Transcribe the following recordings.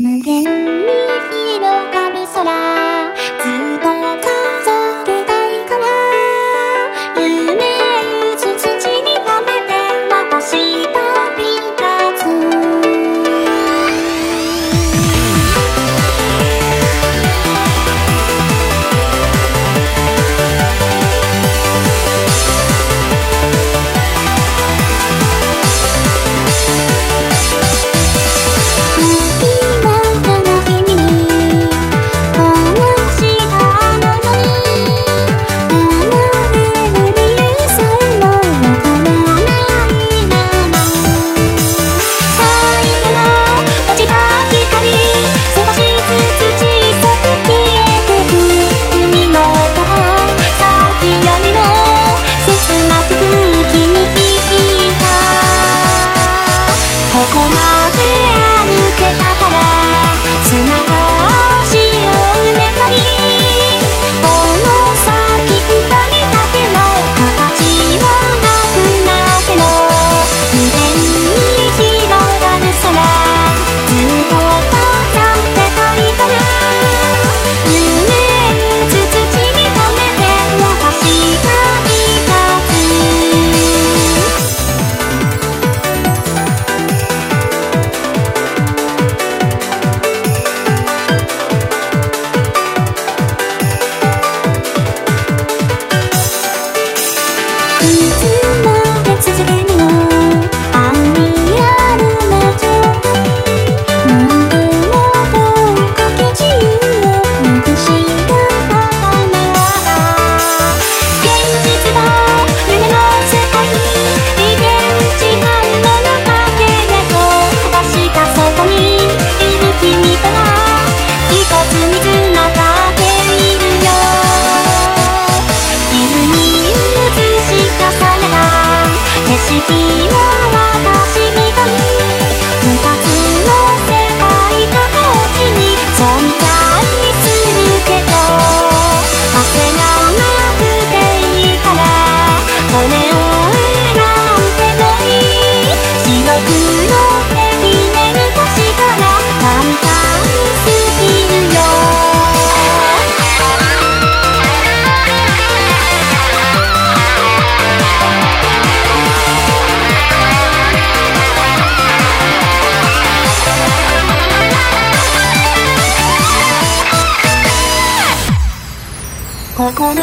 無限に始まこの部屋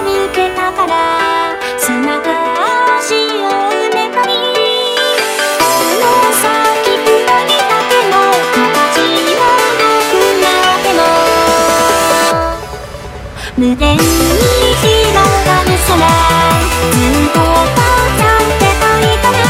抜けたから砂が足を埋めたり無限に広がる空ずっとたたってたいたら